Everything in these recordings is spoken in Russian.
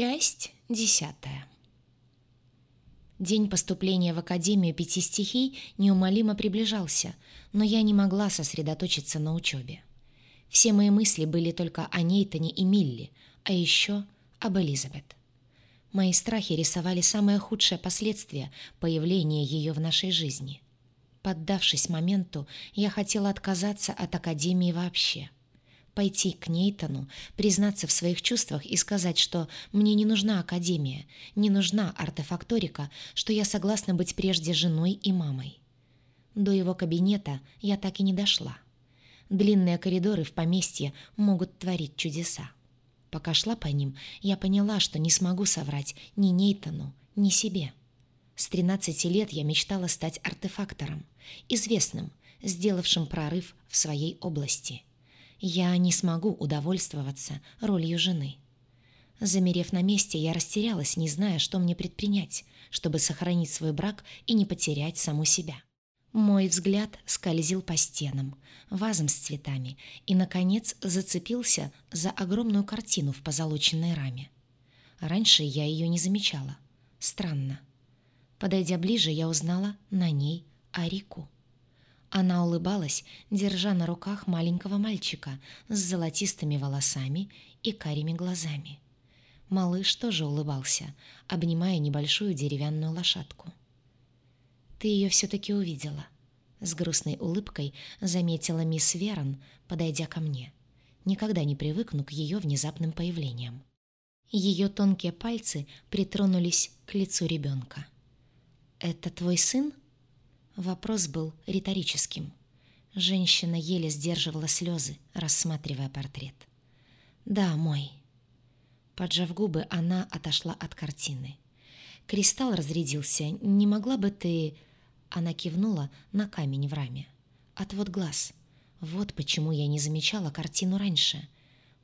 Часть десятая. День поступления в Академию Пяти Стихий неумолимо приближался, но я не могла сосредоточиться на учебе. Все мои мысли были только о Нейтане и Милли, а еще об Элизабет. Мои страхи рисовали самое худшее последствие появления ее в нашей жизни. Поддавшись моменту, я хотела отказаться от Академии вообще – пойти к Нейтану, признаться в своих чувствах и сказать, что мне не нужна академия, не нужна артефакторика, что я согласна быть прежде женой и мамой. До его кабинета я так и не дошла. Длинные коридоры в поместье могут творить чудеса. Пока шла по ним, я поняла, что не смогу соврать ни Нейтану, ни себе. С 13 лет я мечтала стать артефактором, известным, сделавшим прорыв в своей области – я не смогу удовольствоваться ролью жены. Замерев на месте, я растерялась, не зная, что мне предпринять, чтобы сохранить свой брак и не потерять саму себя. Мой взгляд скользил по стенам, вазам с цветами и, наконец, зацепился за огромную картину в позолоченной раме. Раньше я ее не замечала. Странно. Подойдя ближе, я узнала на ней Арику. Она улыбалась, держа на руках маленького мальчика с золотистыми волосами и карими глазами. Малыш тоже улыбался, обнимая небольшую деревянную лошадку. «Ты ее все-таки увидела», — с грустной улыбкой заметила мисс Верон, подойдя ко мне. Никогда не привыкну к ее внезапным появлениям. Ее тонкие пальцы притронулись к лицу ребенка. «Это твой сын?» Вопрос был риторическим. Женщина еле сдерживала слезы, рассматривая портрет. «Да, мой». Поджав губы, она отошла от картины. «Кристалл разрядился. Не могла бы ты...» Она кивнула на камень в раме. «Отвод глаз. Вот почему я не замечала картину раньше.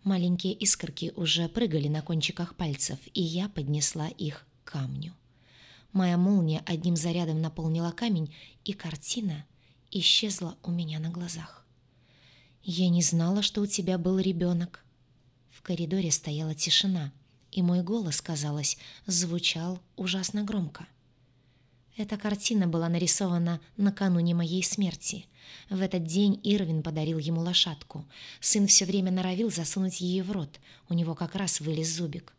Маленькие искорки уже прыгали на кончиках пальцев, и я поднесла их к камню. Моя молния одним зарядом наполнила камень, и картина исчезла у меня на глазах. «Я не знала, что у тебя был ребенок». В коридоре стояла тишина, и мой голос, казалось, звучал ужасно громко. Эта картина была нарисована накануне моей смерти. В этот день Ирвин подарил ему лошадку. Сын все время норовил засунуть ее в рот. У него как раз вылез зубик.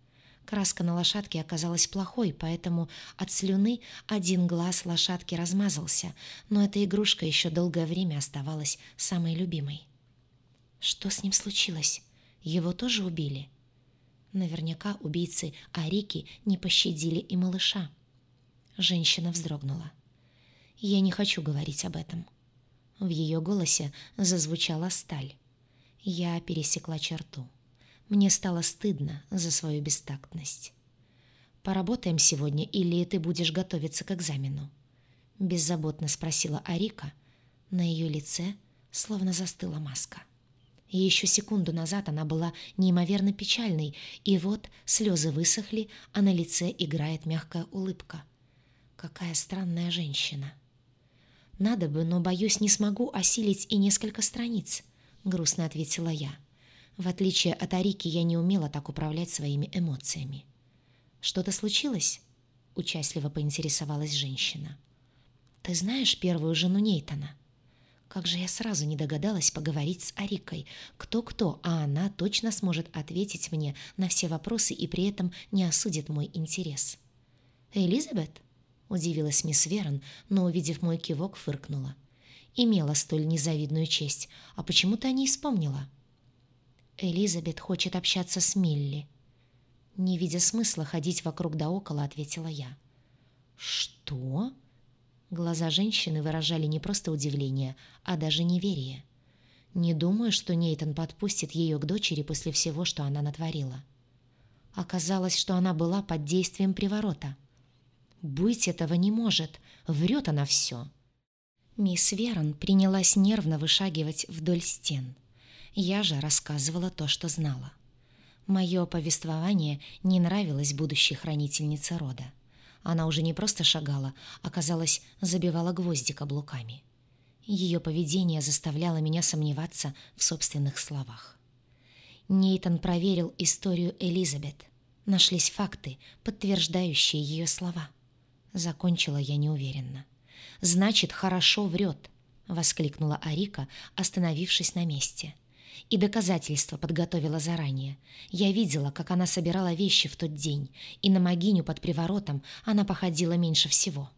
Краска на лошадке оказалась плохой, поэтому от слюны один глаз лошадки размазался, но эта игрушка еще долгое время оставалась самой любимой. Что с ним случилось? Его тоже убили? Наверняка убийцы Арики не пощадили и малыша. Женщина вздрогнула. «Я не хочу говорить об этом». В ее голосе зазвучала сталь. Я пересекла черту. Мне стало стыдно за свою бестактность. «Поработаем сегодня или ты будешь готовиться к экзамену?» Беззаботно спросила Арика. На ее лице словно застыла маска. И еще секунду назад она была неимоверно печальной, и вот слезы высохли, а на лице играет мягкая улыбка. Какая странная женщина. «Надо бы, но, боюсь, не смогу осилить и несколько страниц», — грустно ответила я. В отличие от Арики, я не умела так управлять своими эмоциями. «Что-то случилось?» — участливо поинтересовалась женщина. «Ты знаешь первую жену Нейтана?» Как же я сразу не догадалась поговорить с Арикой. Кто-кто, а она точно сможет ответить мне на все вопросы и при этом не осудит мой интерес. «Элизабет?» — удивилась мисс Верон, но, увидев мой кивок, фыркнула. Имела столь незавидную честь, а почему то не вспомнила?» Элизабет хочет общаться с Милли. Не видя смысла ходить вокруг да около, ответила я. Что? Глаза женщины выражали не просто удивление, а даже неверие. Не думаю, что Нейтон подпустит ее к дочери после всего, что она натворила. Оказалось, что она была под действием приворота. Быть этого не может, врет она все. Мисс Верон принялась нервно вышагивать вдоль стен. Я же рассказывала то, что знала. Мое повествование не нравилось будущей хранительнице рода. Она уже не просто шагала, а, казалось, забивала гвозди каблуками. Ее поведение заставляло меня сомневаться в собственных словах. Нейтан проверил историю Элизабет. Нашлись факты, подтверждающие ее слова. Закончила я неуверенно. «Значит, хорошо врет», — воскликнула Арика, остановившись на месте. И доказательства подготовила заранее. Я видела, как она собирала вещи в тот день, и на могиню под приворотом она походила меньше всего.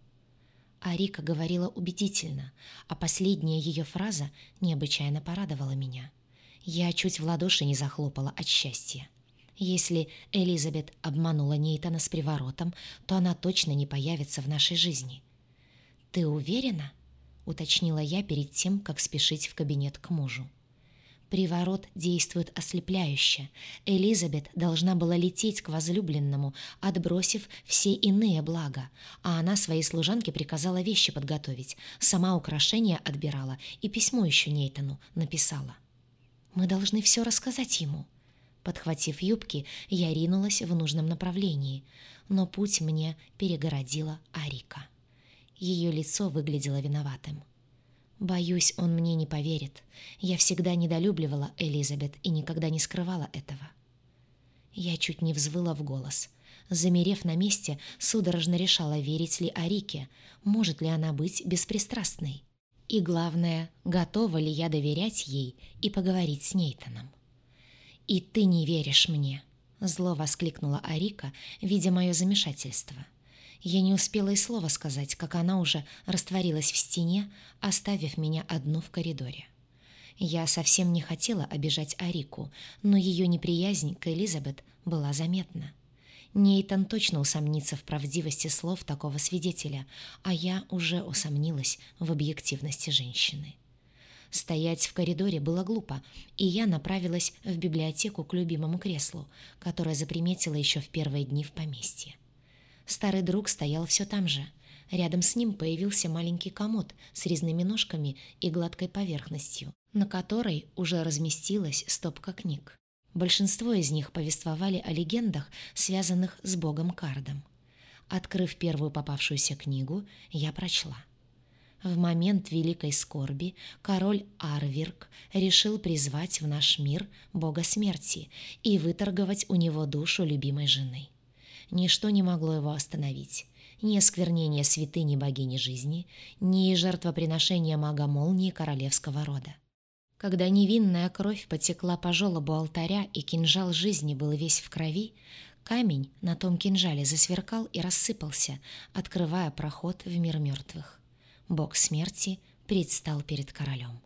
Арика говорила убедительно, а последняя ее фраза необычайно порадовала меня. Я чуть в ладоши не захлопала от счастья. Если Элизабет обманула Нейтана с приворотом, то она точно не появится в нашей жизни. «Ты уверена?» — уточнила я перед тем, как спешить в кабинет к мужу. Приворот действует ослепляюще. Элизабет должна была лететь к возлюбленному, отбросив все иные блага, а она своей служанке приказала вещи подготовить, сама украшения отбирала и письмо еще Нейтану написала. «Мы должны все рассказать ему». Подхватив юбки, я ринулась в нужном направлении, но путь мне перегородила Арика. Ее лицо выглядело виноватым. Боюсь, он мне не поверит. Я всегда недолюбливала Элизабет и никогда не скрывала этого. Я чуть не взвыла в голос. Замерев на месте, судорожно решала, верить ли Арике, может ли она быть беспристрастной. И главное, готова ли я доверять ей и поговорить с Нейтаном. «И ты не веришь мне!» — зло воскликнула Арика, видя мое замешательство — я не успела и слова сказать, как она уже растворилась в стене, оставив меня одну в коридоре. Я совсем не хотела обижать Арику, но ее неприязнь к Элизабет была заметна. Нейтан точно усомнится в правдивости слов такого свидетеля, а я уже усомнилась в объективности женщины. Стоять в коридоре было глупо, и я направилась в библиотеку к любимому креслу, которое заприметила еще в первые дни в поместье. Старый друг стоял все там же. Рядом с ним появился маленький комод с резными ножками и гладкой поверхностью, на которой уже разместилась стопка книг. Большинство из них повествовали о легендах, связанных с богом Кардом. Открыв первую попавшуюся книгу, я прочла. В момент великой скорби король Арвирк решил призвать в наш мир бога смерти и выторговать у него душу любимой жены. Ничто не могло его остановить. Ни осквернение святыни богини жизни, ни жертвоприношение мага молнии королевского рода. Когда невинная кровь потекла по желобу алтаря и кинжал жизни был весь в крови, камень на том кинжале засверкал и рассыпался, открывая проход в мир мертвых. Бог смерти предстал перед королем.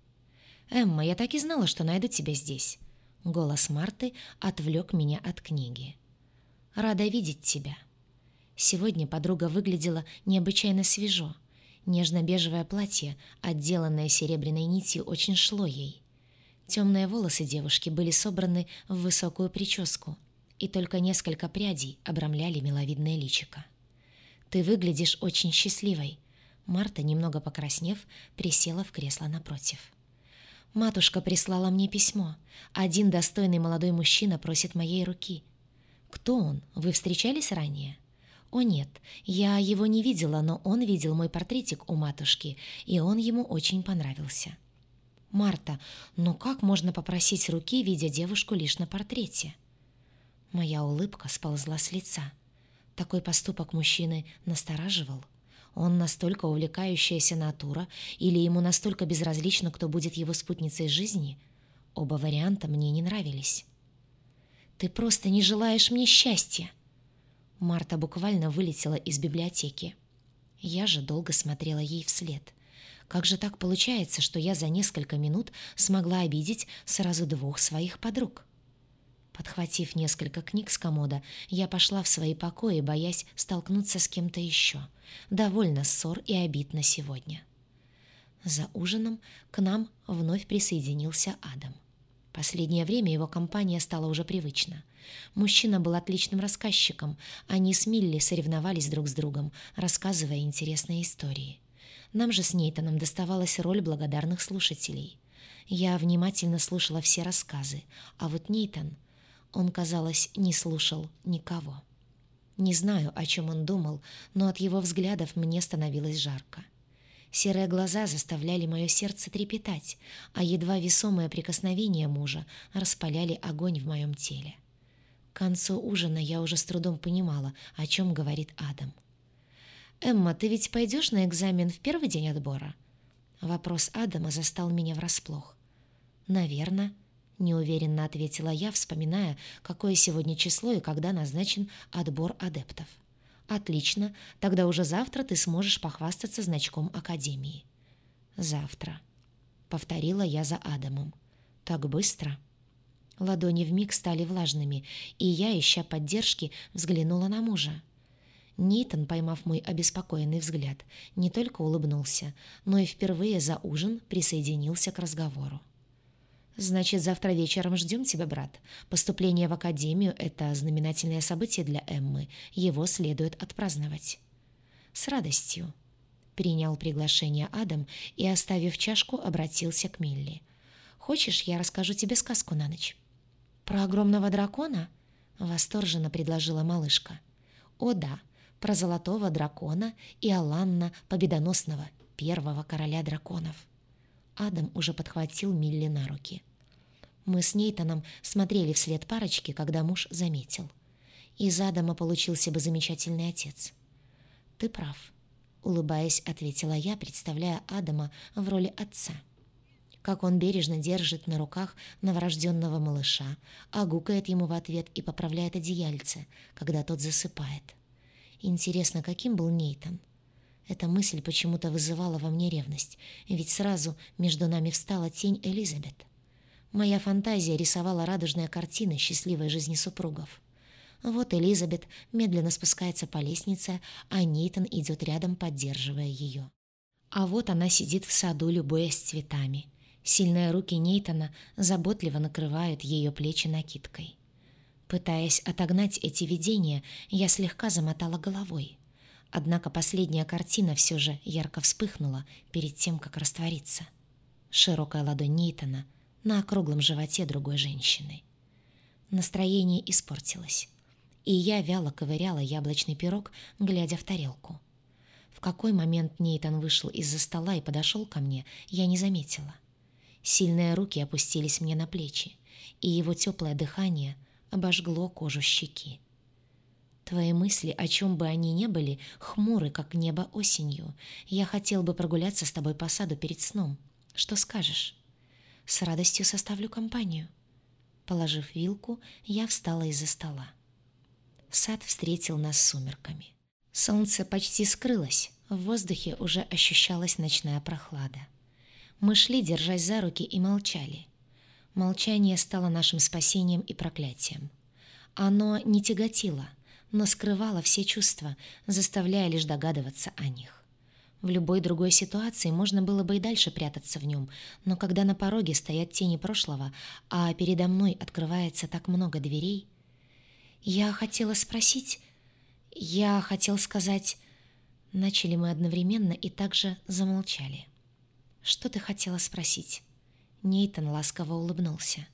«Эмма, я так и знала, что найду тебя здесь». Голос Марты отвлек меня от книги. Рада видеть тебя». Сегодня подруга выглядела необычайно свежо. Нежно-бежевое платье, отделанное серебряной нитью, очень шло ей. Темные волосы девушки были собраны в высокую прическу, и только несколько прядей обрамляли миловидное личико. «Ты выглядишь очень счастливой», Марта, немного покраснев, присела в кресло напротив. «Матушка прислала мне письмо. Один достойный молодой мужчина просит моей руки. «Кто он? Вы встречались ранее?» «О нет, я его не видела, но он видел мой портретик у матушки, и он ему очень понравился». «Марта, ну как можно попросить руки, видя девушку лишь на портрете?» Моя улыбка сползла с лица. Такой поступок мужчины настораживал. Он настолько увлекающаяся натура или ему настолько безразлично, кто будет его спутницей жизни? Оба варианта мне не нравились. Ты просто не желаешь мне счастья!» Марта буквально вылетела из библиотеки. Я же долго смотрела ей вслед. Как же так получается, что я за несколько минут смогла обидеть сразу двух своих подруг? Подхватив несколько книг с комода, я пошла в свои покои, боясь столкнуться с кем-то еще. Довольно ссор и обид на сегодня. За ужином к нам вновь присоединился Адам. Последнее время его компания стала уже привычна. Мужчина был отличным рассказчиком, они с Милли соревновались друг с другом, рассказывая интересные истории. Нам же с Нейтаном доставалась роль благодарных слушателей. Я внимательно слушала все рассказы, а вот Нейтан, он, казалось, не слушал никого. Не знаю, о чем он думал, но от его взглядов мне становилось жарко. Серые глаза заставляли мое сердце трепетать, а едва весомое прикосновение мужа распаляли огонь в моем теле. К концу ужина я уже с трудом понимала, о чем говорит Адам. «Эмма, ты ведь пойдешь на экзамен в первый день отбора?» Вопрос Адама застал меня врасплох. «Наверно», — неуверенно ответила я, вспоминая, какое сегодня число и когда назначен отбор адептов. «Отлично, тогда уже завтра ты сможешь похвастаться значком Академии». «Завтра», — повторила я за Адамом. «Так быстро?» Ладони вмиг стали влажными, и я, ища поддержки, взглянула на мужа. Нейтан, поймав мой обеспокоенный взгляд, не только улыбнулся, но и впервые за ужин присоединился к разговору. «Значит, завтра вечером ждем тебя, брат. Поступление в академию — это знаменательное событие для Эммы. Его следует отпраздновать». «С радостью», — принял приглашение Адам и, оставив чашку, обратился к Милли. «Хочешь, я расскажу тебе сказку на ночь?» «Про огромного дракона?» — восторженно предложила малышка. «О да, про золотого дракона и Аланна Победоносного, первого короля драконов». Адам уже подхватил Милли на руки. Мы с Нейтаном смотрели вслед парочки, когда муж заметил. Из Адама получился бы замечательный отец. «Ты прав», — улыбаясь, ответила я, представляя Адама в роли отца как он бережно держит на руках новорожденного малыша, а ему в ответ и поправляет одеяльце, когда тот засыпает. Интересно, каким был Нейтан? Эта мысль почему-то вызывала во мне ревность, ведь сразу между нами встала тень Элизабет. Моя фантазия рисовала радужные картины счастливой жизни супругов. Вот Элизабет медленно спускается по лестнице, а Нейтан идет рядом, поддерживая ее. А вот она сидит в саду, любуясь цветами. Сильные руки Нейтона заботливо накрывают ее плечи накидкой. Пытаясь отогнать эти видения, я слегка замотала головой. Однако последняя картина все же ярко вспыхнула перед тем, как раствориться. Широкая ладонь Нейтона на округлом животе другой женщины. Настроение испортилось, и я вяло ковыряла яблочный пирог, глядя в тарелку. В какой момент Нейтан вышел из-за стола и подошел ко мне, я не заметила. Сильные руки опустились мне на плечи, и его теплое дыхание обожгло кожу щеки. Твои мысли, о чем бы они ни были, хмуры, как небо осенью. Я хотел бы прогуляться с тобой по саду перед сном. Что скажешь? С радостью составлю компанию. Положив вилку, я встала из-за стола. Сад встретил нас сумерками. Солнце почти скрылось, в воздухе уже ощущалась ночная прохлада. Мы шли, держась за руки, и молчали. Молчание стало нашим спасением и проклятием. Оно не тяготило, но скрывало все чувства, заставляя лишь догадываться о них. В любой другой ситуации можно было бы и дальше прятаться в нем, но когда на пороге стоят тени прошлого, а передо мной открывается так много дверей... Я хотела спросить... Я хотел сказать... Начали мы одновременно и также замолчали. «Что ты хотела спросить?» Нейтан ласково улыбнулся.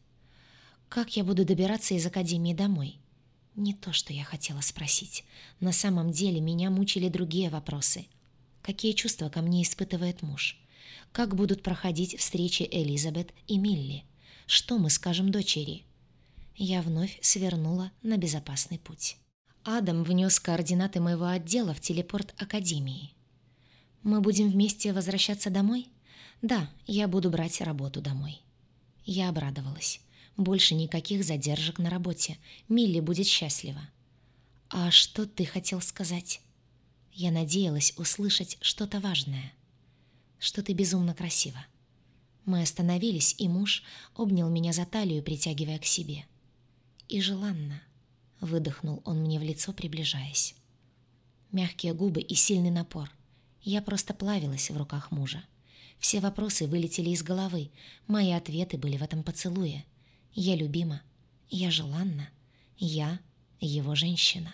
«Как я буду добираться из академии домой?» Не то, что я хотела спросить. На самом деле меня мучили другие вопросы. Какие чувства ко мне испытывает муж? Как будут проходить встречи Элизабет и Милли? Что мы скажем дочери? Я вновь свернула на безопасный путь. Адам внес координаты моего отдела в телепорт Академии. «Мы будем вместе возвращаться домой?» Да, я буду брать работу домой. Я обрадовалась. Больше никаких задержек на работе. Милли будет счастлива. А что ты хотел сказать? Я надеялась услышать что-то важное. Что ты безумно красива. Мы остановились, и муж обнял меня за талию, притягивая к себе. И желанно. Выдохнул он мне в лицо, приближаясь. Мягкие губы и сильный напор. Я просто плавилась в руках мужа. Все вопросы вылетели из головы. Мои ответы были в этом поцелуе. Я любима. Я желанна. Я его женщина.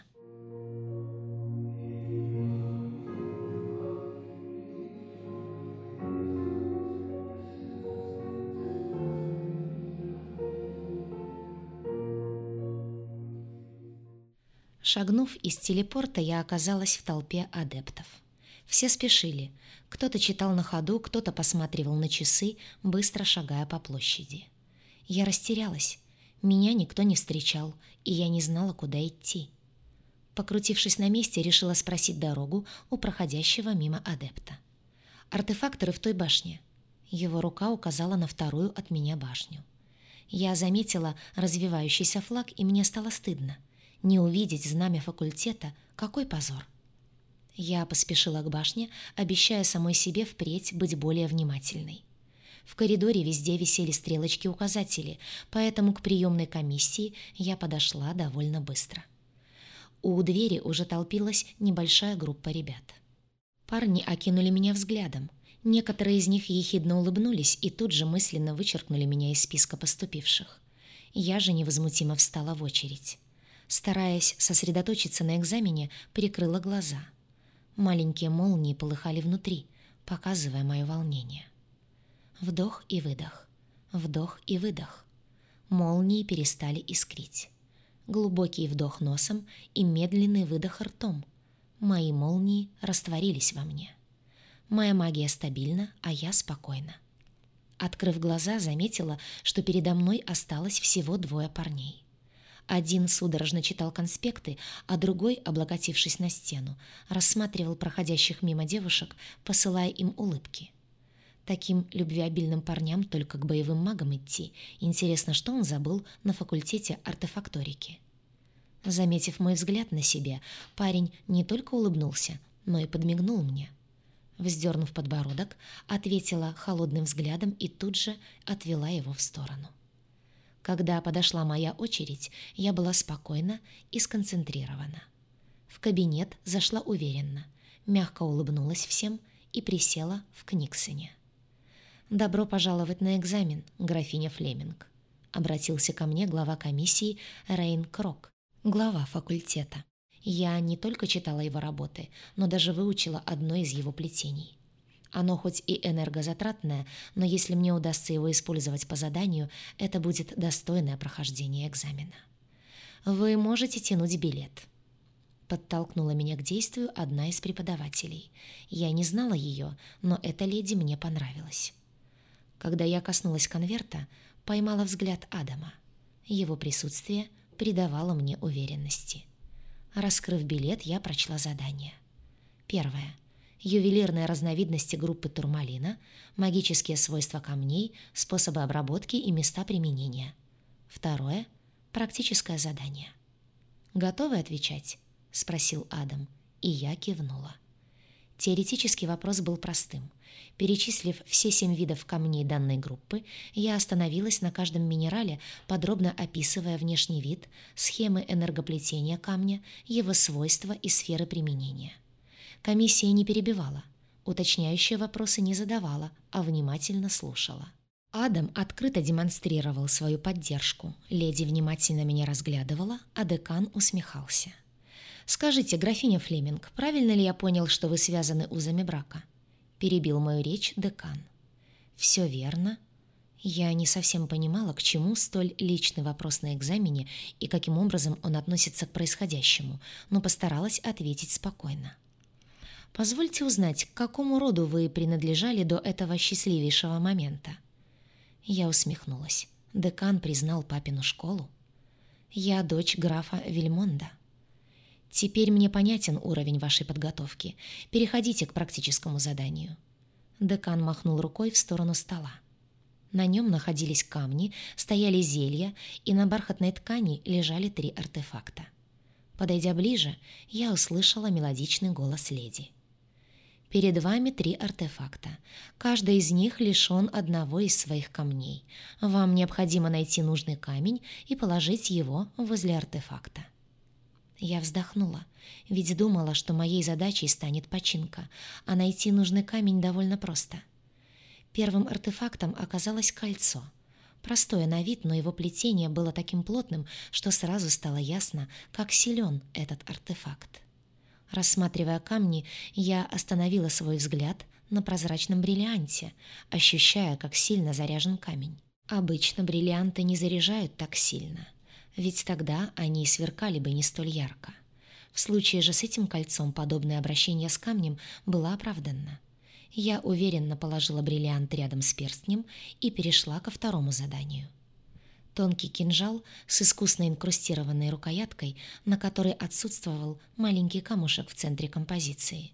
Шагнув из телепорта, я оказалась в толпе адептов. Все спешили. Кто-то читал на ходу, кто-то посматривал на часы, быстро шагая по площади. Я растерялась. Меня никто не встречал, и я не знала, куда идти. Покрутившись на месте, решила спросить дорогу у проходящего мимо адепта. «Артефакторы в той башне». Его рука указала на вторую от меня башню. Я заметила развивающийся флаг, и мне стало стыдно. Не увидеть знамя факультета — какой позор. Я поспешила к башне, обещая самой себе впредь быть более внимательной. В коридоре везде висели стрелочки-указатели, поэтому к приемной комиссии я подошла довольно быстро. У двери уже толпилась небольшая группа ребят. Парни окинули меня взглядом. Некоторые из них ехидно улыбнулись и тут же мысленно вычеркнули меня из списка поступивших. Я же невозмутимо встала в очередь. Стараясь сосредоточиться на экзамене, прикрыла глаза. Маленькие молнии полыхали внутри, показывая мое волнение. Вдох и выдох. Вдох и выдох. Молнии перестали искрить. Глубокий вдох носом и медленный выдох ртом. Мои молнии растворились во мне. Моя магия стабильна, а я спокойна. Открыв глаза, заметила, что передо мной осталось всего двое парней. Один судорожно читал конспекты, а другой, облокотившись на стену, рассматривал проходящих мимо девушек, посылая им улыбки. Таким любвеобильным парням только к боевым магам идти. Интересно, что он забыл на факультете артефакторики. Заметив мой взгляд на себе, парень не только улыбнулся, но и подмигнул мне. Вздернув подбородок, ответила холодным взглядом и тут же отвела его в сторону. Когда подошла моя очередь, я была спокойна и сконцентрирована. В кабинет зашла уверенно, мягко улыбнулась всем и присела в Книксоне. «Добро пожаловать на экзамен, графиня Флеминг», — обратился ко мне глава комиссии Рейн Крок, глава факультета. Я не только читала его работы, но даже выучила одно из его плетений. Оно хоть и энергозатратное, но если мне удастся его использовать по заданию, это будет достойное прохождение экзамена. «Вы можете тянуть билет», Подтолкнула меня к действию одна из преподавателей. Я не знала ее, но эта леди мне понравилась. Когда я коснулась конверта, поймала взгляд Адама. Его присутствие придавало мне уверенности. Раскрыв билет, я прочла задание. Первое. Ювелирные разновидности группы турмалина, магические свойства камней, способы обработки и места применения. Второе. Практическое задание. «Готовы отвечать?» — спросил Адам, и я кивнула. Теоретический вопрос был простым. Перечислив все семь видов камней данной группы, я остановилась на каждом минерале, подробно описывая внешний вид, схемы энергоплетения камня, его свойства и сферы применения. Комиссия не перебивала, уточняющие вопросы не задавала, а внимательно слушала. Адам открыто демонстрировал свою поддержку, леди внимательно меня разглядывала, а декан усмехался. «Скажите, графиня Флеминг, правильно ли я понял, что вы связаны узами брака?» Перебил мою речь декан. «Все верно». Я не совсем понимала, к чему столь личный вопрос на экзамене и каким образом он относится к происходящему, но постаралась ответить спокойно. «Позвольте узнать, к какому роду вы принадлежали до этого счастливейшего момента?» Я усмехнулась. Декан признал папину школу. «Я дочь графа Вильмонда». Теперь мне понятен уровень вашей подготовки. Переходите к практическому заданию. Декан махнул рукой в сторону стола. На нем находились камни, стояли зелья, и на бархатной ткани лежали три артефакта. Подойдя ближе, я услышала мелодичный голос леди. Перед вами три артефакта. Каждый из них лишен одного из своих камней. Вам необходимо найти нужный камень и положить его возле артефакта. Я вздохнула, ведь думала, что моей задачей станет починка, а найти нужный камень довольно просто. Первым артефактом оказалось кольцо. Простое на вид, но его плетение было таким плотным, что сразу стало ясно, как силен этот артефакт. Рассматривая камни, я остановила свой взгляд на прозрачном бриллианте, ощущая, как сильно заряжен камень. Обычно бриллианты не заряжают так сильно — ведь тогда они сверкали бы не столь ярко. В случае же с этим кольцом подобное обращение с камнем было оправданно. Я уверенно положила бриллиант рядом с перстнем и перешла ко второму заданию. Тонкий кинжал с искусно инкрустированной рукояткой, на которой отсутствовал маленький камушек в центре композиции.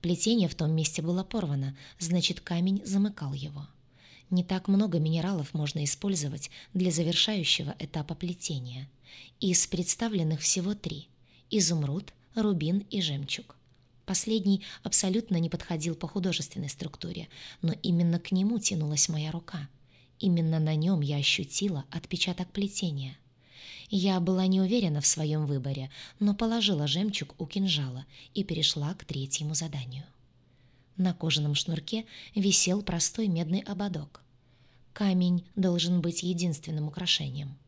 Плетение в том месте было порвано, значит, камень замыкал его. Не так много минералов можно использовать для завершающего этапа плетения. Из представленных всего три – изумруд, рубин и жемчуг. Последний абсолютно не подходил по художественной структуре, но именно к нему тянулась моя рука – Именно на нем я ощутила отпечаток плетения. Я была не уверена в своем выборе, но положила жемчуг у кинжала и перешла к третьему заданию. На кожаном шнурке висел простой медный ободок. Камень должен быть единственным украшением.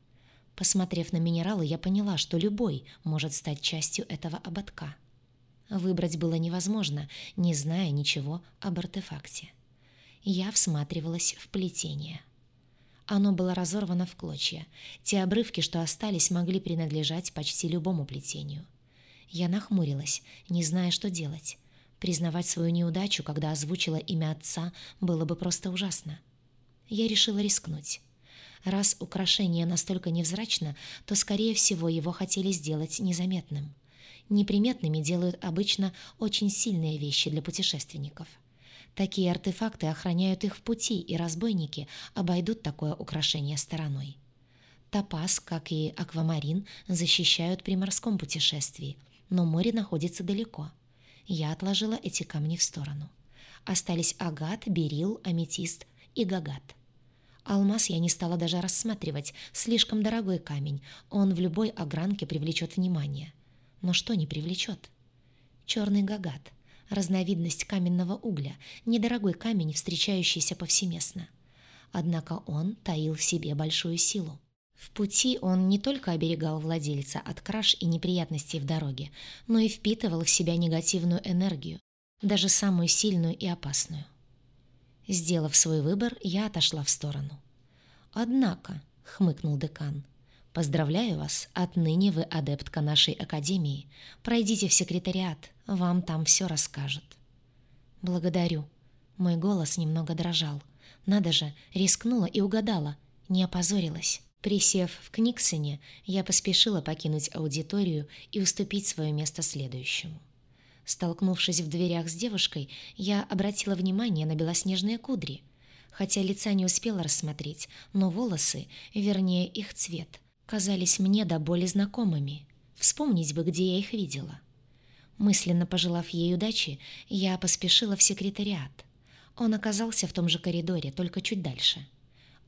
Посмотрев на минералы, я поняла, что любой может стать частью этого ободка. Выбрать было невозможно, не зная ничего об артефакте. Я всматривалась в плетение. Оно было разорвано в клочья. Те обрывки, что остались, могли принадлежать почти любому плетению. Я нахмурилась, не зная, что делать. Признавать свою неудачу, когда озвучила имя отца, было бы просто ужасно. Я решила рискнуть. Раз украшение настолько невзрачно, то, скорее всего, его хотели сделать незаметным. Неприметными делают обычно очень сильные вещи для путешественников — Такие артефакты охраняют их в пути, и разбойники обойдут такое украшение стороной. Топаз, как и аквамарин, защищают при морском путешествии, но море находится далеко. Я отложила эти камни в сторону. Остались агат, берил, аметист и гагат. Алмаз я не стала даже рассматривать, слишком дорогой камень, он в любой огранке привлечет внимание. Но что не привлечет? Черный гагат — разновидность каменного угля, недорогой камень, встречающийся повсеместно. Однако он таил в себе большую силу. В пути он не только оберегал владельца от краж и неприятностей в дороге, но и впитывал в себя негативную энергию, даже самую сильную и опасную. Сделав свой выбор, я отошла в сторону. «Однако», — хмыкнул декан, — Поздравляю вас, отныне вы адептка нашей академии. Пройдите в секретариат, вам там все расскажут. Благодарю. Мой голос немного дрожал. Надо же, рискнула и угадала, не опозорилась. Присев в Книксоне, я поспешила покинуть аудиторию и уступить свое место следующему. Столкнувшись в дверях с девушкой, я обратила внимание на белоснежные кудри. Хотя лица не успела рассмотреть, но волосы, вернее их цвет, казались мне до боли знакомыми. Вспомнить бы, где я их видела. Мысленно пожелав ей удачи, я поспешила в секретариат. Он оказался в том же коридоре, только чуть дальше.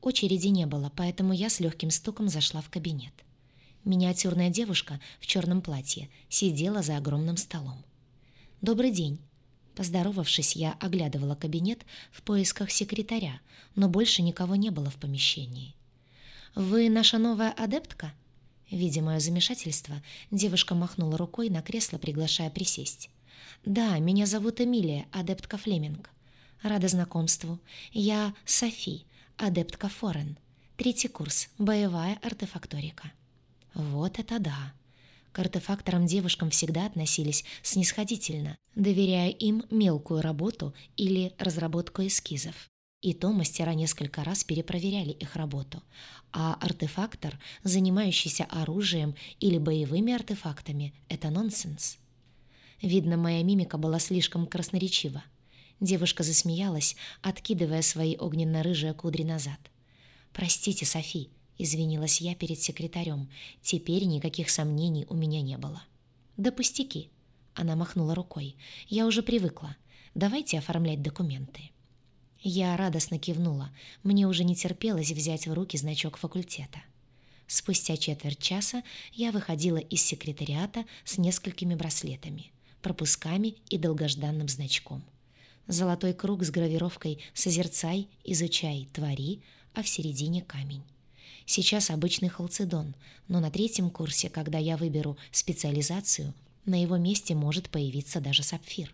Очереди не было, поэтому я с легким стуком зашла в кабинет. Миниатюрная девушка в черном платье сидела за огромным столом. «Добрый день». Поздоровавшись, я оглядывала кабинет в поисках секретаря, но больше никого не было в помещении. «Вы наша новая адептка?» Видя мое замешательство, девушка махнула рукой на кресло, приглашая присесть. «Да, меня зовут Эмилия, адептка Флеминг. Рада знакомству. Я Софи, адептка Форен. Третий курс, боевая артефакторика». «Вот это да!» К артефакторам девушкам всегда относились снисходительно, доверяя им мелкую работу или разработку эскизов. И то мастера несколько раз перепроверяли их работу, а артефактор, занимающийся оружием или боевыми артефактами, это нонсенс. Видно, моя мимика была слишком красноречива. Девушка засмеялась, откидывая свои огненно-рыжие кудри назад. «Простите, Софи», — извинилась я перед секретарем. Теперь никаких сомнений у меня не было. «Да пустяки», — она махнула рукой. «Я уже привыкла. Давайте оформлять документы». Я радостно кивнула. Мне уже не терпелось взять в руки значок факультета. Спустя четверть часа я выходила из секретариата с несколькими браслетами, пропусками и долгожданным значком. Золотой круг с гравировкой «Созерцай, изучай, твори», а в середине камень. Сейчас обычный халцедон, но на третьем курсе, когда я выберу специализацию, на его месте может появиться даже сапфир.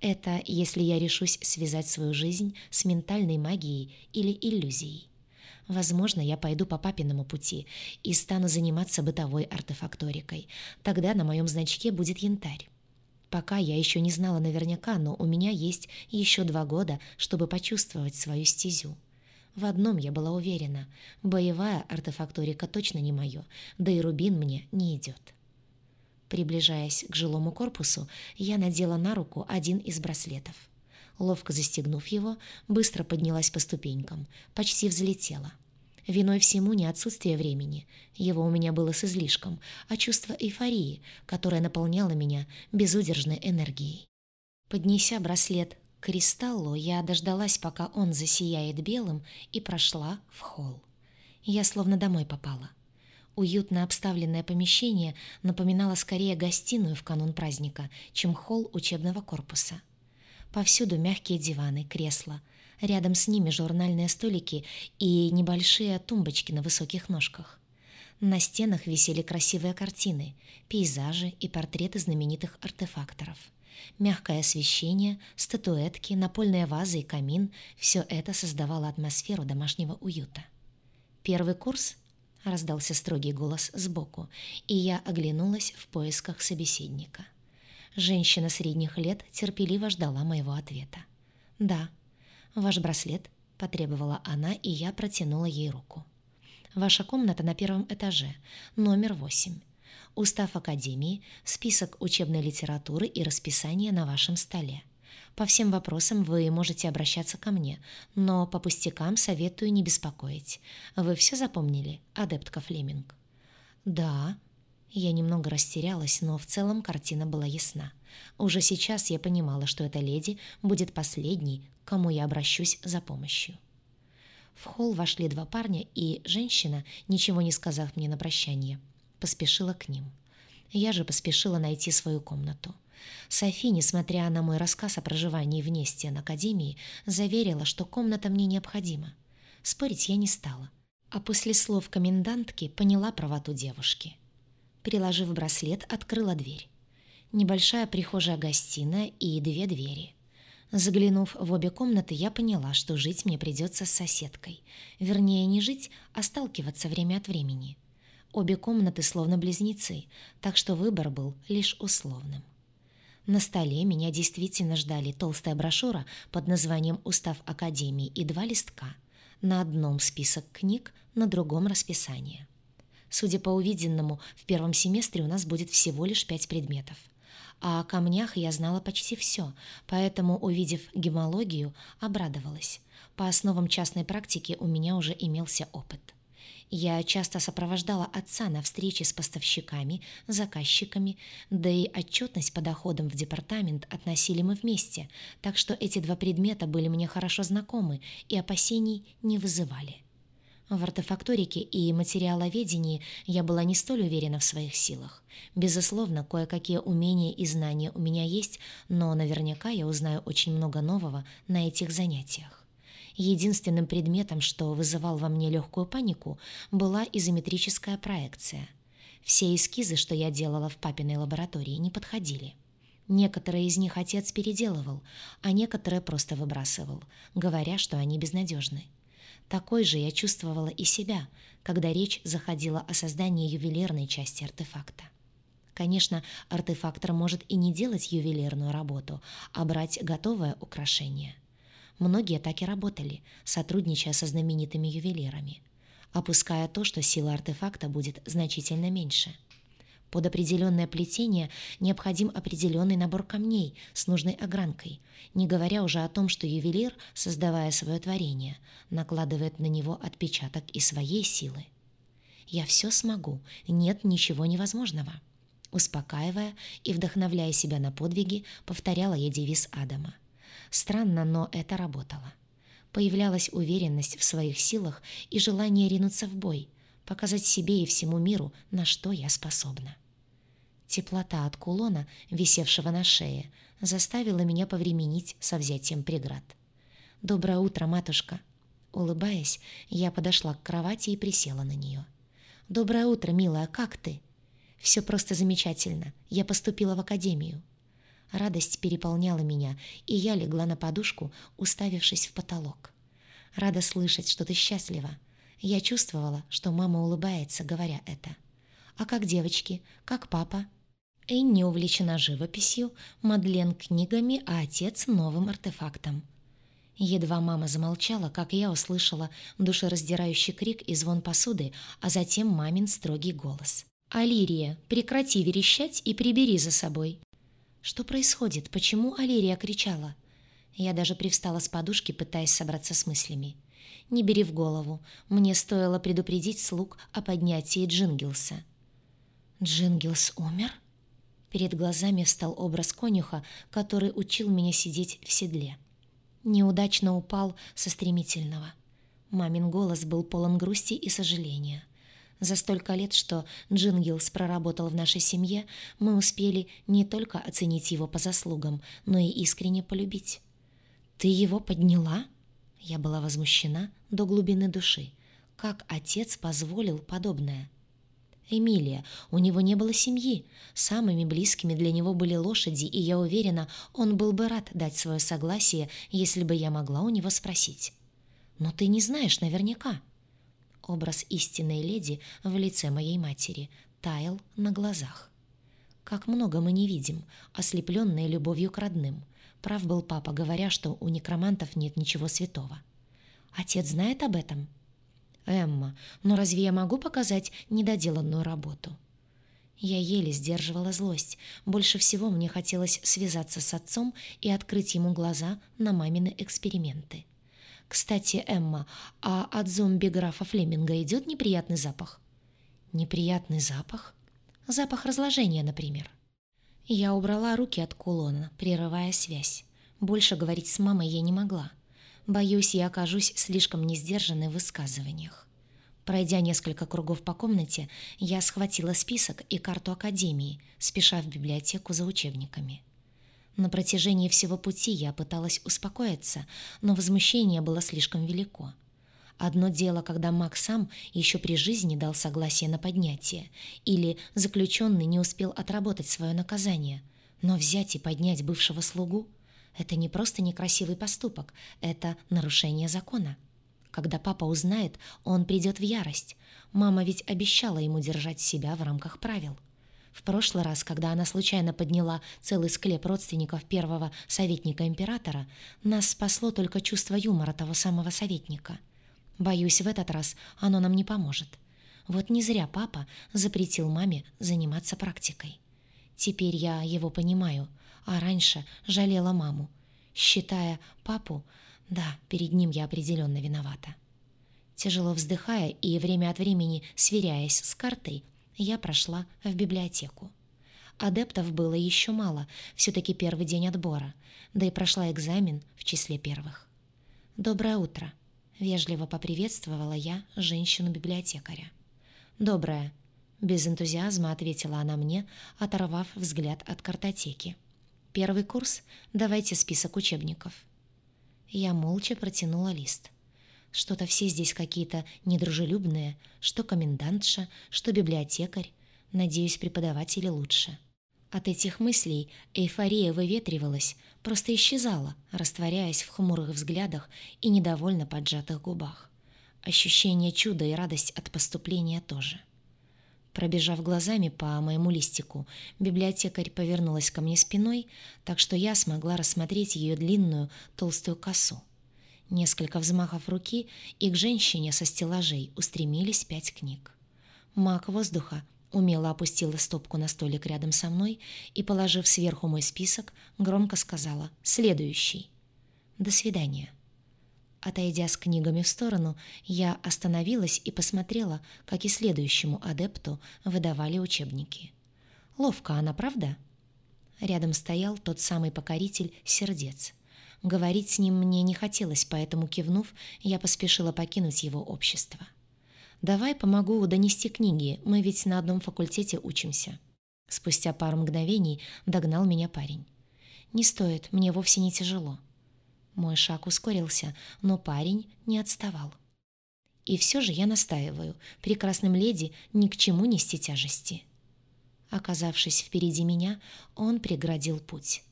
Это если я решусь связать свою жизнь с ментальной магией или иллюзией. Возможно, я пойду по папиному пути и стану заниматься бытовой артефакторикой. Тогда на моем значке будет янтарь. Пока я еще не знала наверняка, но у меня есть еще два года, чтобы почувствовать свою стезю. В одном я была уверена. Боевая артефакторика точно не мое, да и рубин мне не идет. Приближаясь к жилому корпусу, я надела на руку один из браслетов. Ловко застегнув его, быстро поднялась по ступенькам, почти взлетела. Виной всему не отсутствие времени, его у меня было с излишком, а чувство эйфории, которое наполняло меня безудержной энергией. Поднеся браслет к кристаллу, я дождалась, пока он засияет белым, и прошла в холл. Я словно домой попала. Уютно обставленное помещение напоминало скорее гостиную в канун праздника, чем холл учебного корпуса. Повсюду мягкие диваны, кресла. Рядом с ними журнальные столики и небольшие тумбочки на высоких ножках. На стенах висели красивые картины, пейзажи и портреты знаменитых артефакторов. Мягкое освещение, статуэтки, напольные вазы и камин — все это создавало атмосферу домашнего уюта. Первый курс — раздался строгий голос сбоку, и я оглянулась в поисках собеседника. Женщина средних лет терпеливо ждала моего ответа. «Да». «Ваш браслет?» — потребовала она, и я протянула ей руку. «Ваша комната на первом этаже, номер восемь. Устав Академии, список учебной литературы и расписание на вашем столе. По всем вопросам вы можете обращаться ко мне, но по пустякам советую не беспокоить. Вы все запомнили, адептка Флеминг?» «Да». Я немного растерялась, но в целом картина была ясна. Уже сейчас я понимала, что эта леди будет последней, к кому я обращусь за помощью. В холл вошли два парня, и женщина, ничего не сказав мне на прощание, поспешила к ним. Я же поспешила найти свою комнату. Софи, несмотря на мой рассказ о проживании вне стен Академии, заверила, что комната мне необходима. Спорить я не стала. А после слов комендантки поняла правоту девушки. Приложив браслет, открыла дверь. Небольшая прихожая-гостиная и две двери. Заглянув в обе комнаты, я поняла, что жить мне придется с соседкой. Вернее, не жить, а сталкиваться время от времени. Обе комнаты словно близнецы, так что выбор был лишь условным. На столе меня действительно ждали толстая брошюра под названием «Устав Академии» и два листка. На одном список книг, на другом расписание. Судя по увиденному, в первом семестре у нас будет всего лишь пять предметов. А о камнях я знала почти все, поэтому, увидев гемологию, обрадовалась. По основам частной практики у меня уже имелся опыт. Я часто сопровождала отца на встречи с поставщиками, заказчиками, да и отчетность по доходам в департамент относили мы вместе, так что эти два предмета были мне хорошо знакомы и опасений не вызывали. В артефакторике и материаловедении я была не столь уверена в своих силах. Безусловно, кое-какие умения и знания у меня есть, но наверняка я узнаю очень много нового на этих занятиях. Единственным предметом, что вызывал во мне легкую панику, была изометрическая проекция. Все эскизы, что я делала в папиной лаборатории, не подходили. Некоторые из них отец переделывал, а некоторые просто выбрасывал, говоря, что они безнадежны. Такой же я чувствовала и себя, когда речь заходила о создании ювелирной части артефакта. Конечно, артефактор может и не делать ювелирную работу, а брать готовое украшение – Многие так и работали, сотрудничая со знаменитыми ювелирами, опуская то, что сила артефакта будет значительно меньше. Под определенное плетение необходим определенный набор камней с нужной огранкой, не говоря уже о том, что ювелир, создавая свое творение, накладывает на него отпечаток и своей силы. «Я все смогу, нет ничего невозможного». Успокаивая и вдохновляя себя на подвиги, повторяла я девиз Адама – Странно, но это работало. Появлялась уверенность в своих силах и желание ринуться в бой, показать себе и всему миру, на что я способна. Теплота от кулона, висевшего на шее, заставила меня повременить со взятием преград. «Доброе утро, матушка!» Улыбаясь, я подошла к кровати и присела на нее. «Доброе утро, милая, как ты?» «Все просто замечательно. Я поступила в академию». Радость переполняла меня, и я легла на подушку, уставившись в потолок. Рада слышать, что ты счастлива. Я чувствовала, что мама улыбается, говоря это. «А как девочки? Как папа?» Энни увлечена живописью, Мадлен книгами, а отец новым артефактом. Едва мама замолчала, как я услышала душераздирающий крик и звон посуды, а затем мамин строгий голос. «Алирия, прекрати верещать и прибери за собой». Что происходит? Почему Алирия кричала? Я даже привстала с подушки, пытаясь собраться с мыслями. Не бери в голову. Мне стоило предупредить слуг о поднятии Джингилса. Джингилс умер? Перед глазами встал образ конюха, который учил меня сидеть в седле. Неудачно упал со стремительного. Мамин голос был полон грусти и сожаления. За столько лет, что Джингилс проработал в нашей семье, мы успели не только оценить его по заслугам, но и искренне полюбить. «Ты его подняла?» Я была возмущена до глубины души. Как отец позволил подобное? Эмилия, у него не было семьи. Самыми близкими для него были лошади, и я уверена, он был бы рад дать свое согласие, если бы я могла у него спросить. Но ты не знаешь наверняка. Образ истинной леди в лице моей матери таял на глазах. Как много мы не видим, ослепленные любовью к родным. Прав был папа, говоря, что у некромантов нет ничего святого. Отец знает об этом? — «Эмма, но разве я могу показать недоделанную работу?» Я еле сдерживала злость. Больше всего мне хотелось связаться с отцом и открыть ему глаза на мамины эксперименты. «Кстати, Эмма, а от зомби графа Флеминга идет неприятный запах?» «Неприятный запах?» «Запах разложения, например». Я убрала руки от кулона, прерывая связь. Больше говорить с мамой я не могла. Боюсь, я окажусь слишком несдержанной в высказываниях. Пройдя несколько кругов по комнате, я схватила список и карту академии, спеша в библиотеку за учебниками. На протяжении всего пути я пыталась успокоиться, но возмущение было слишком велико. Одно дело, когда Мак сам еще при жизни дал согласие на поднятие, или заключенный не успел отработать свое наказание, но взять и поднять бывшего слугу — это не просто некрасивый поступок, это нарушение закона. Когда папа узнает, он придет в ярость. Мама ведь обещала ему держать себя в рамках правил. В прошлый раз, когда она случайно подняла целый склеп родственников первого советника императора, нас спасло только чувство юмора того самого советника. Боюсь, в этот раз оно нам не поможет. Вот не зря папа запретил маме заниматься практикой. Теперь я его понимаю — а раньше жалела маму, считая папу, да, перед ним я определенно виновата. Тяжело вздыхая и время от времени сверяясь с картой, я прошла в библиотеку. Адептов было еще мало, все-таки первый день отбора, да и прошла экзамен в числе первых. «Доброе утро», — вежливо поприветствовала я женщину-библиотекаря. «Доброе», — без энтузиазма ответила она мне, оторвав взгляд от картотеки. Первый курс, давайте список учебников. Я молча протянула лист. Что-то все здесь какие-то недружелюбные, что комендантша, что библиотекарь. Надеюсь, преподаватели лучше. От этих мыслей эйфория выветривалась, просто исчезала, растворяясь в хмурых взглядах и недовольно поджатых губах. Ощущение чуда и радость от поступления тоже. — Пробежав глазами по моему листику, библиотекарь повернулась ко мне спиной, так что я смогла рассмотреть ее длинную толстую косу. Несколько взмахов руки, и к женщине со стеллажей устремились пять книг. Маг воздуха умело опустила стопку на столик рядом со мной и, положив сверху мой список, громко сказала «Следующий». «До свидания». Отойдя с книгами в сторону, я остановилась и посмотрела, как и следующему адепту выдавали учебники. Ловко она, правда? Рядом стоял тот самый покоритель сердец. Говорить с ним мне не хотелось, поэтому, кивнув, я поспешила покинуть его общество. «Давай помогу донести книги, мы ведь на одном факультете учимся». Спустя пару мгновений догнал меня парень. «Не стоит, мне вовсе не тяжело». Мой шаг ускорился, но парень не отставал. И все же я настаиваю, прекрасным леди ни к чему нести тяжести. Оказавшись впереди меня, он преградил путь.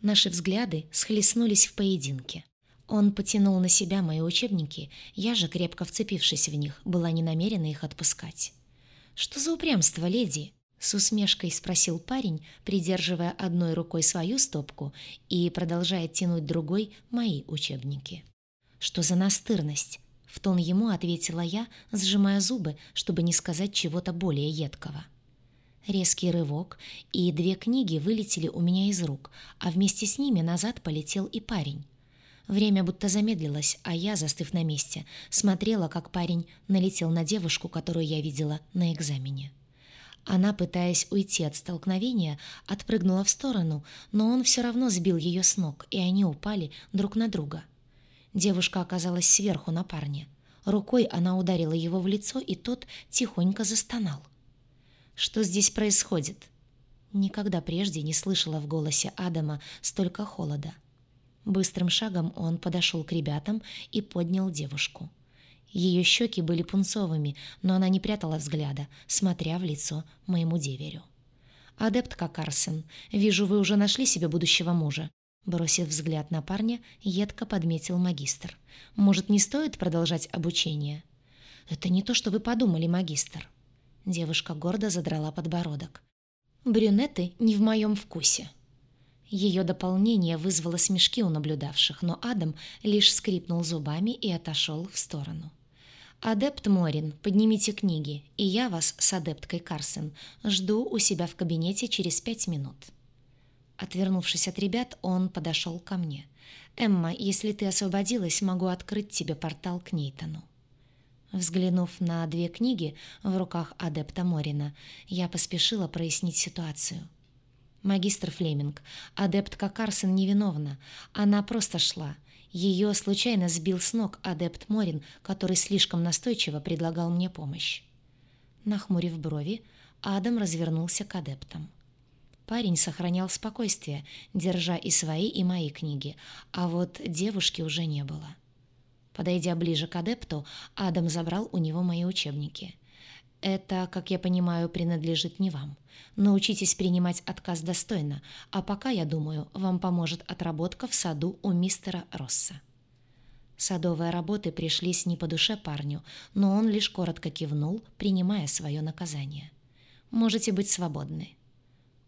Наши взгляды схлестнулись в поединке. Он потянул на себя мои учебники, я же, крепко вцепившись в них, была не намерена их отпускать. «Что за упрямство, леди?» С усмешкой спросил парень, придерживая одной рукой свою стопку и продолжая тянуть другой мои учебники. «Что за настырность?» — в тон ему ответила я, сжимая зубы, чтобы не сказать чего-то более едкого. Резкий рывок, и две книги вылетели у меня из рук, а вместе с ними назад полетел и парень. Время будто замедлилось, а я, застыв на месте, смотрела, как парень налетел на девушку, которую я видела на экзамене. Она, пытаясь уйти от столкновения, отпрыгнула в сторону, но он все равно сбил ее с ног, и они упали друг на друга. Девушка оказалась сверху на парня. Рукой она ударила его в лицо, и тот тихонько застонал. «Что здесь происходит?» Никогда прежде не слышала в голосе Адама столько холода. Быстрым шагом он подошел к ребятам и поднял девушку. Ее щеки были пунцовыми, но она не прятала взгляда, смотря в лицо моему деверю. «Адептка Карсен, вижу, вы уже нашли себе будущего мужа». Бросив взгляд на парня, едко подметил магистр. «Может, не стоит продолжать обучение?» «Это не то, что вы подумали, магистр». Девушка гордо задрала подбородок. «Брюнеты не в моем вкусе». Ее дополнение вызвало смешки у наблюдавших, но Адам лишь скрипнул зубами и отошел в сторону. «Адепт Морин, поднимите книги, и я вас с адепткой Карсен жду у себя в кабинете через пять минут». Отвернувшись от ребят, он подошел ко мне. «Эмма, если ты освободилась, могу открыть тебе портал к Нейтану». Взглянув на две книги в руках адепта Морина, я поспешила прояснить ситуацию. «Магистр Флеминг, адептка Карсен невиновна. Она просто шла. Ее случайно сбил с ног адепт Морин, который слишком настойчиво предлагал мне помощь. Нахмурив брови, Адам развернулся к адептам. Парень сохранял спокойствие, держа и свои, и мои книги, а вот девушки уже не было. Подойдя ближе к адепту, Адам забрал у него мои учебники. Это, как я понимаю, принадлежит не вам. Научитесь принимать отказ достойно, а пока, я думаю, вам поможет отработка в саду у мистера Росса. Садовые работы пришлись не по душе парню, но он лишь коротко кивнул, принимая свое наказание. «Можете быть свободны».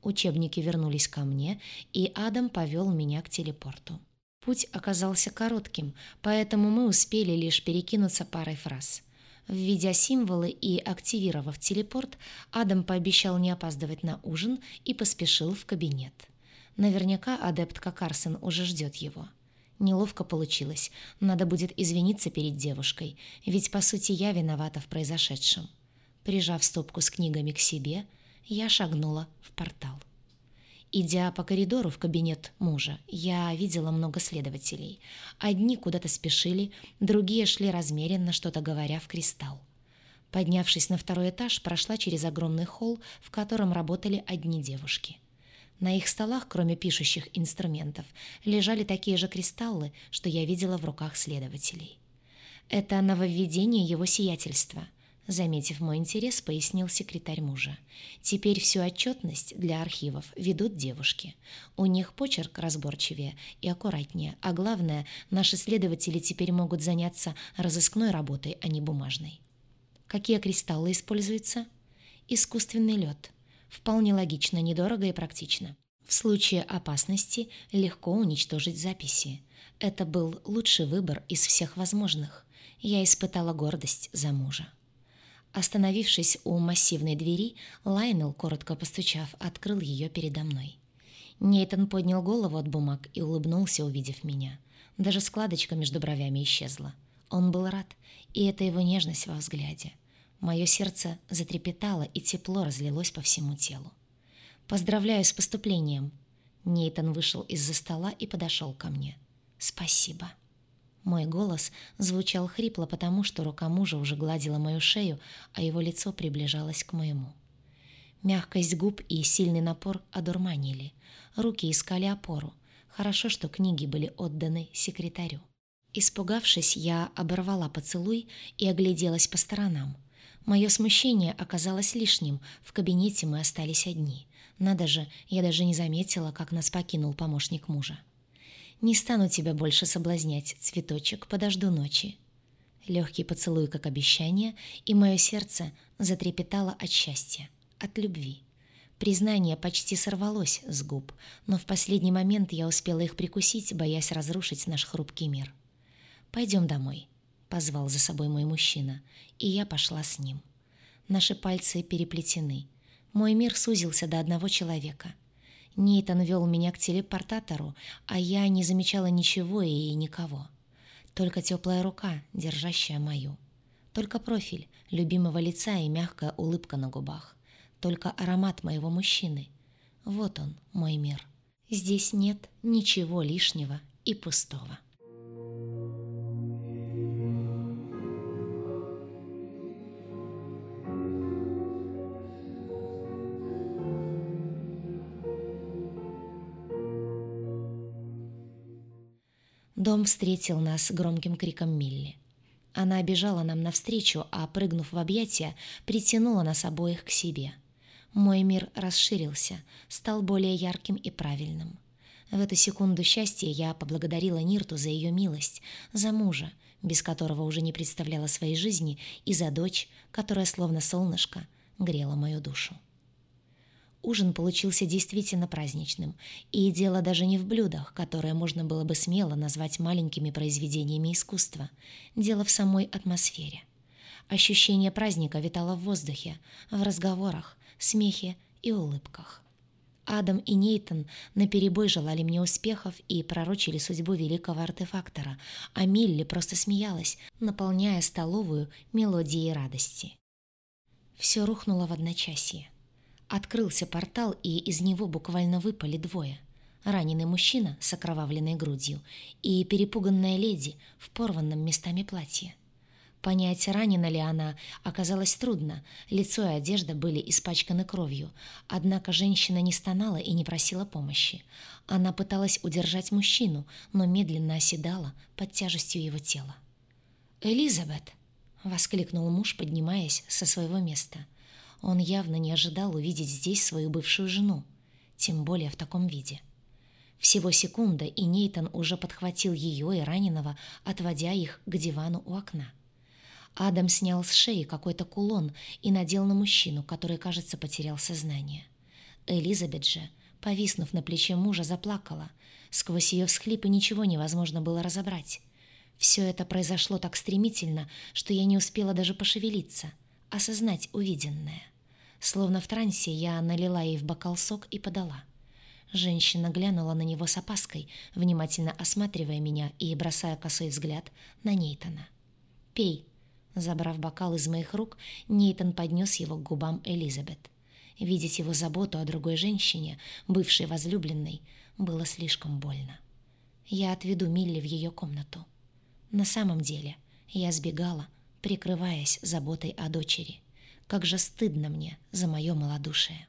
Учебники вернулись ко мне, и Адам повел меня к телепорту. Путь оказался коротким, поэтому мы успели лишь перекинуться парой фраз. Введя символы и активировав телепорт, Адам пообещал не опаздывать на ужин и поспешил в кабинет. Наверняка адептка Карсен уже ждет его. Неловко получилось. Надо будет извиниться перед девушкой, ведь, по сути, я виновата в произошедшем. Прижав стопку с книгами к себе, я шагнула в портал. Идя по коридору в кабинет мужа, я видела много следователей. Одни куда-то спешили, другие шли размеренно, что-то говоря в кристалл. Поднявшись на второй этаж, прошла через огромный холл, в котором работали одни девушки. На их столах, кроме пишущих инструментов, лежали такие же кристаллы, что я видела в руках следователей. Это нововведение его сиятельства. Заметив мой интерес, пояснил секретарь мужа. Теперь всю отчетность для архивов ведут девушки. У них почерк разборчивее и аккуратнее, а главное, наши следователи теперь могут заняться разыскной работой, а не бумажной. Какие кристаллы используются? Искусственный лед. Вполне логично, недорого и практично. В случае опасности легко уничтожить записи. Это был лучший выбор из всех возможных. Я испытала гордость за мужа. Остановившись у массивной двери, Лайнел, коротко постучав, открыл ее передо мной. Нейтан поднял голову от бумаг и улыбнулся, увидев меня. Даже складочка между бровями исчезла. Он был рад, и это его нежность во взгляде. Мое сердце затрепетало, и тепло разлилось по всему телу. «Поздравляю с поступлением!» Нейтан вышел из-за стола и подошел ко мне. «Спасибо!» Мой голос звучал хрипло, потому что рука мужа уже гладила мою шею, а его лицо приближалось к моему. Мягкость губ и сильный напор одурманили. Руки искали опору. Хорошо, что книги были отданы секретарю. Испугавшись, я оборвала поцелуй и огляделась по сторонам. Мое смущение оказалось лишним, в кабинете мы остались одни. Надо же, я даже не заметила, как нас покинул помощник мужа. Не стану тебя больше соблазнять, цветочек, подожду ночи». Легкий поцелуй, как обещание, и мое сердце затрепетало от счастья, от любви. Признание почти сорвалось с губ, но в последний момент я успела их прикусить, боясь разрушить наш хрупкий мир. «Пойдем домой», — позвал за собой мой мужчина, и я пошла с ним. Наши пальцы переплетены. Мой мир сузился до одного человека. Нейтан вел меня к телепортатору, а я не замечала ничего и никого. Только теплая рука, держащая мою. Только профиль любимого лица и мягкая улыбка на губах только аромат моего мужчины. Вот он, мой мир. Здесь нет ничего лишнего и пустого. Дом встретил нас громким криком Милли. Она обежала нам навстречу, а, прыгнув в объятия, притянула нас обоих к себе — мой мир расширился, стал более ярким и правильным. В эту секунду счастья я поблагодарила Нирту за ее милость, за мужа, без которого уже не представляла своей жизни, и за дочь, которая, словно солнышко, грела мою душу. Ужин получился действительно праздничным, и дело даже не в блюдах, которые можно было бы смело назвать маленькими произведениями искусства. Дело в самой атмосфере. Ощущение праздника витало в воздухе, в разговорах, смехе и улыбках. Адам и Нейтон наперебой желали мне успехов и пророчили судьбу великого артефактора, а Милли просто смеялась, наполняя столовую мелодией радости. Все рухнуло в одночасье. Открылся портал, и из него буквально выпали двое. Раненый мужчина с окровавленной грудью и перепуганная леди в порванном местами платье. Понять, ранена ли она, оказалось трудно. Лицо и одежда были испачканы кровью. Однако женщина не стонала и не просила помощи. Она пыталась удержать мужчину, но медленно оседала под тяжестью его тела. «Элизабет!» — воскликнул муж, поднимаясь со своего места. Он явно не ожидал увидеть здесь свою бывшую жену, тем более в таком виде. Всего секунда, и Нейтан уже подхватил ее и раненого, отводя их к дивану у окна. Адам снял с шеи какой-то кулон и надел на мужчину, который, кажется, потерял сознание. Элизабет же, повиснув на плече мужа, заплакала. Сквозь ее всхлипы ничего невозможно было разобрать. Все это произошло так стремительно, что я не успела даже пошевелиться, осознать увиденное. Словно в трансе я налила ей в бокал сок и подала. Женщина глянула на него с опаской, внимательно осматривая меня и бросая косой взгляд на Нейтана. «Пей», Забрав бокал из моих рук, Нейтан поднес его к губам Элизабет. Видеть его заботу о другой женщине, бывшей возлюбленной, было слишком больно. Я отведу Милли в ее комнату. На самом деле, я сбегала, прикрываясь заботой о дочери. Как же стыдно мне за мое малодушие.